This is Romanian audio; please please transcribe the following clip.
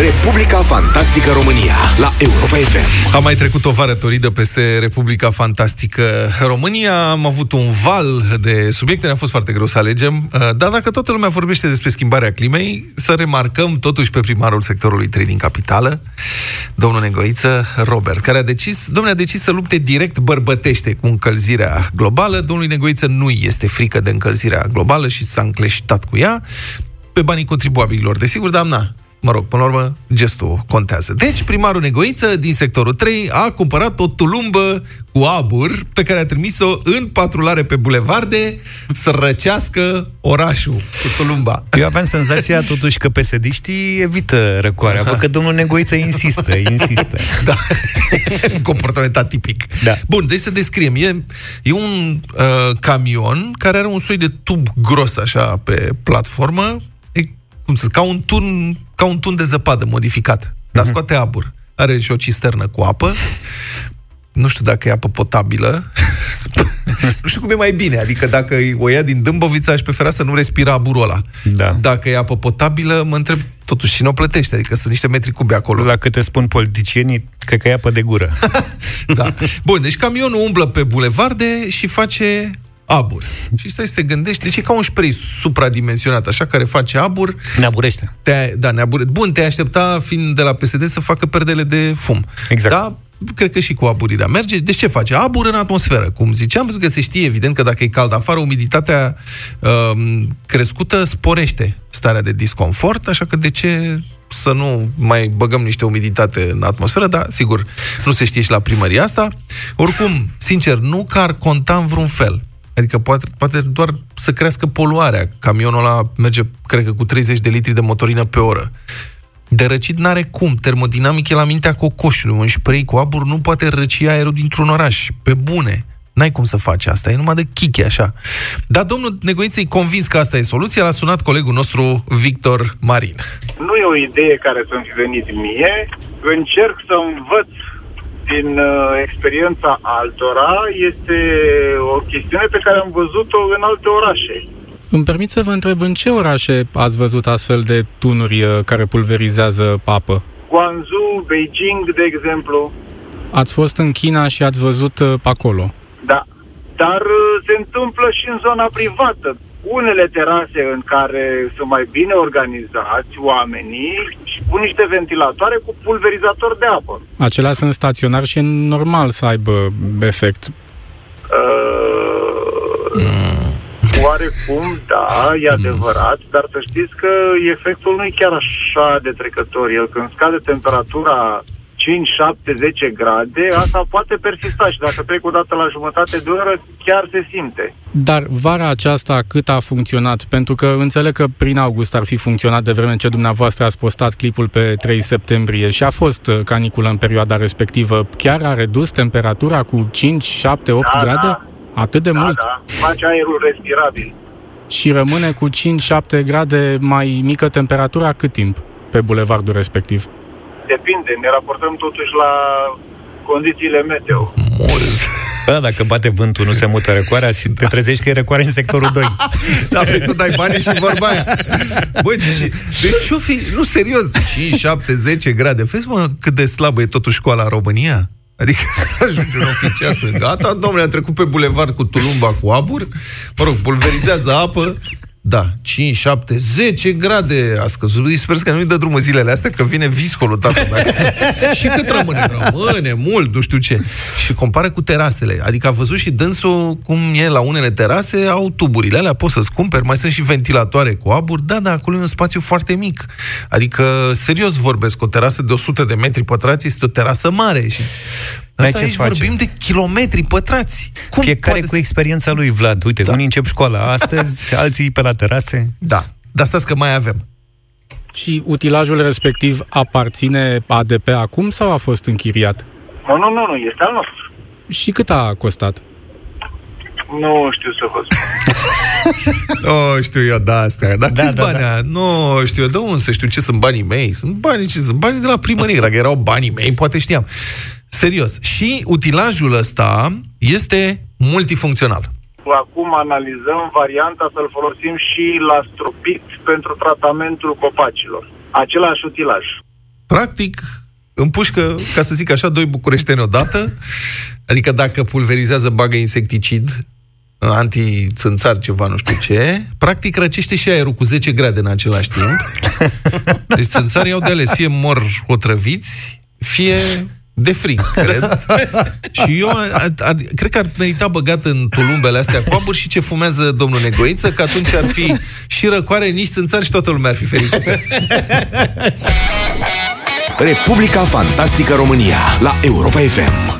Republica Fantastică România la Europa FM. Am mai trecut o vară toridă peste Republica Fantastică România. Am avut un val de subiecte, ne-a fost foarte greu să alegem. Uh, dar dacă toată lumea vorbește despre schimbarea climei, să remarcăm totuși pe primarul sectorului 3 din capitală, domnul Negoiță Robert, care a decis, domnul a decis să lupte direct bărbătește cu încălzirea globală. Domnului Negoiță nu este frică de încălzirea globală și s-a încleștat cu ea pe banii contribuabililor, desigur, dar na, Mă rog, până la urmă, gestul contează. Deci, primarul Negoiță din sectorul 3 a cumpărat o tulumbă cu abur pe care a trimis-o în patrulare pe bulevarde să răcească orașul cu tulumba. Eu aveam senzația totuși că pesediștii evită răcoarea, pentru că domnul Negoiță insistă, insistă. Da. Comportament atipic. Da. Bun, deci să descriem. E, e un uh, camion care are un soi de tub gros așa pe platformă, e, cum să zic, ca un tun, ca un tun de zăpadă modificat, dar Mhm. scoate abur. Are și o cisternă cu apă. Nu știu dacă e apă potabilă. nu știu cum e mai bine. Adică dacă o ia din Dâmbovița, aș prefera să nu respira aburul ăla. Da. Dacă e apă potabilă, mă întreb totuși cine o plătește. Adică sunt niște metri cubi acolo. La câte spun politicienii, cred că e apă de gură. Da. Bun, deci camionul umblă pe bulevarde și face abur. Și stai să te gândești, deci e ca un spray supradimensionat, așa, care face abur. Ne aburește. Te da, ne Bun, te aștepta, fiind de la PSD, să facă perdele de fum. Exact. Da? Cred că și cu aburirea merge. Deci ce face? Abur în atmosferă, cum ziceam, pentru că se știe evident că dacă e cald afară, umiditatea um, crescută sporește starea de disconfort, așa că de ce să nu mai băgăm niște umiditate în atmosferă, dar sigur, nu se știe și la primăria asta. Oricum, sincer, nu că ar conta în vreun fel. Adică poate, poate doar să crească poluarea. Camionul ăla merge, cred că, cu 30 de litri de motorină pe oră. De răcit n-are cum. Termodinamic e la mintea cocoșului. Un spray cu abur nu poate răci aerul dintr-un oraș. Pe bune. N-ai cum să faci asta. E numai de chiche, așa. Dar domnul Negoiță e convins că asta e soluția. L-a sunat colegul nostru, Victor Marin. Nu e o idee care să-mi fi venit mie. Încerc să învăț din uh, experiența altora. Este o chestiune pe care am văzut-o în alte orașe. Îmi permit să vă întreb în ce orașe ați văzut astfel de tunuri uh, care pulverizează apă? Guangzhou, Beijing, de exemplu. Ați fost în China și ați văzut uh, pe acolo. Da. Dar uh, se întâmplă și în zona privată. Unele terase în care sunt mai bine organizați oamenii și pun niște ventilatoare cu pulverizator de apă. Acelea sunt staționari și e normal să aibă efect. Uh, oarecum, da, e adevărat, dar să știți că efectul nu e chiar așa de trecător. El când scade temperatura 5, 7, 10 grade, asta poate persista și dacă trec o dată la jumătate de oră, chiar se simte. Dar vara aceasta cât a funcționat? Pentru că înțeleg că prin august ar fi funcționat de vreme ce dumneavoastră ați postat clipul pe 3 septembrie și a fost uh, caniculă în perioada respectivă. Chiar a redus temperatura cu 5, 7, 8 Da, grade? da. Atât de Da, mult? da, face aerul respirabil. Și rămâne cu 5-7 grade mai mică temperatura cât timp pe bulevardul respectiv? Depinde, ne raportăm totuși la condițiile meteo. Mult. Bă, dacă bate vântul, nu se mută răcoarea și te trezești că e răcoare în sectorul 2. Da, păi tu dai banii și vorba aia. Băi, deci, deci ce fi? Nu, serios, 5, 7, 10 grade. Vezi, mă, cât de slabă e totuși școala în România? Adică ajunge un oficial spune, gata, domnule, am trecut pe bulevard cu tulumba cu abur, mă rog, pulverizează apă, da, 5, 7, 10 grade a scăzut. Îi Sper că nu-i dă drumul zilele astea, că vine viscolul, tată. Dacă... și cât rămâne? Rămâne mult, nu știu ce. Și compară cu terasele. Adică a văzut și dânsul cum e la unele terase, au tuburile alea, poți să-ți cumperi, mai sunt și ventilatoare cu abur. Da, da, acolo e un spațiu foarte mic. Adică, serios vorbesc, o terasă de 100 de metri pătrați este o terasă mare și Dar Asta ce aici face? vorbim de kilometri pătrați. Cum Fiecare poate cu să- experiența lui, Vlad. Uite, Da. unii încep școala astăzi, alții pe la terase. Da, dar stați că mai avem. Și utilajul respectiv aparține ADP acum sau a fost închiriat? Nu, nu, nu, nu, este al nostru. Și cât a costat? Nu știu să vă spun. Nu știu eu de astea. Dar Da, câți da, bani? Da. Nu știu eu de unde să știu ce sunt banii mei. Sunt banii ce sunt? Banii de la primărie. Dacă erau banii mei, poate știam. Serios. Și utilajul ăsta este multifuncțional. Acum analizăm varianta să-l folosim și la stropit pentru tratamentul copacilor. Același utilaj. Practic, împușcă, ca să zic așa, doi bucureșteni odată, adică dacă pulverizează, bagă insecticid, anti-țânțar, ceva, nu știu ce, practic răcește și aerul cu 10 grade în același timp. Deci țânțarii au de ales, fie mor otrăviți, fie de frig, cred. și eu a, a, cred că ar merita băgat în tulumbele astea cu abur și ce fumează domnul Negoiță, că atunci ar fi și răcoare, nici țânțari și toată lumea ar fi fericită. Republica Fantastică România la Europa FM.